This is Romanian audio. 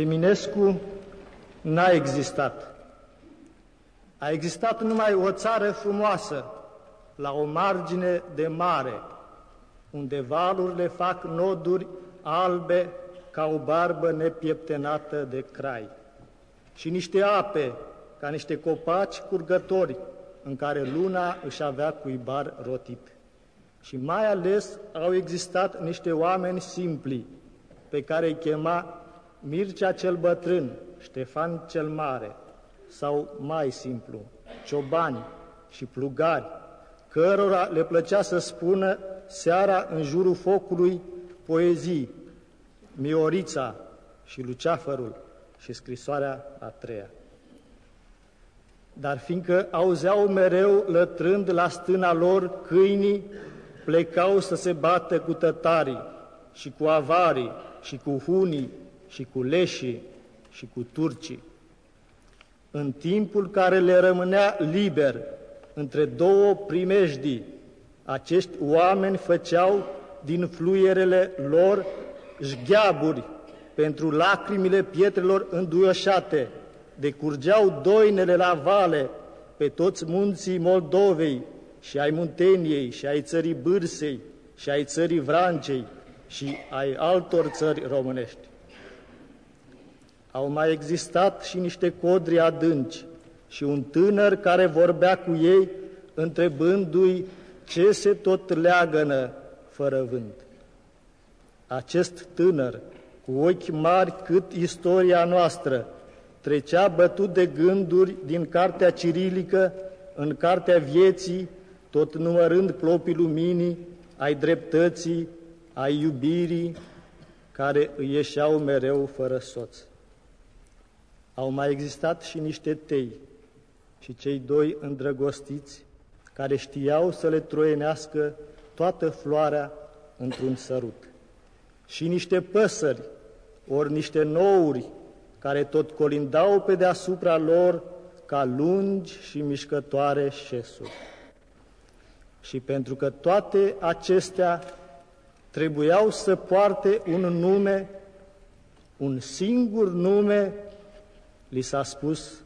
Eminescu n-a existat. A existat numai o țară frumoasă, la o margine de mare, unde valurile fac noduri albe ca o barbă nepieptenată de crai, și niște ape ca niște copaci curgători în care luna își avea cuibar rotit. Și mai ales au existat niște oameni simpli, pe care îi chema Mircea cel bătrân, Ștefan cel mare, sau mai simplu, ciobani și plugari, cărora le plăcea să spună seara în jurul focului poezii, Miorița și Luceafărul și scrisoarea a treia. Dar fiindcă auzeau mereu lătrând la stâna lor câinii, plecau să se bată cu tătarii și cu avarii și cu hunii și cu leșii și cu turcii. În timpul care le rămânea liber între două primejdii, acești oameni făceau din fluierele lor jgheaburi pentru lacrimile pietrelor înduioșate, decurgeau doinele la vale pe toți munții Moldovei și ai Munteniei și ai țării Bârsei și ai țării Vrancei și ai altor țări românești. Au mai existat și niște codri adânci și un tânăr care vorbea cu ei întrebându-i ce se tot leagănă fără vânt. Acest tânăr, cu ochi mari cât istoria noastră, trecea bătut de gânduri din cartea cirilică în cartea vieții, tot numărând plopii luminii, ai dreptății, ai iubirii, care îi ieșeau mereu fără soț. Au mai existat și niște tei și cei doi îndrăgostiți care știau să le troienească toată floarea într-un sărut. Și niște păsări, ori niște nouri, care tot colindau pe deasupra lor ca lungi și mișcătoare șesuri. Și pentru că toate acestea trebuiau să poarte un nume, un singur nume, li s-a spus.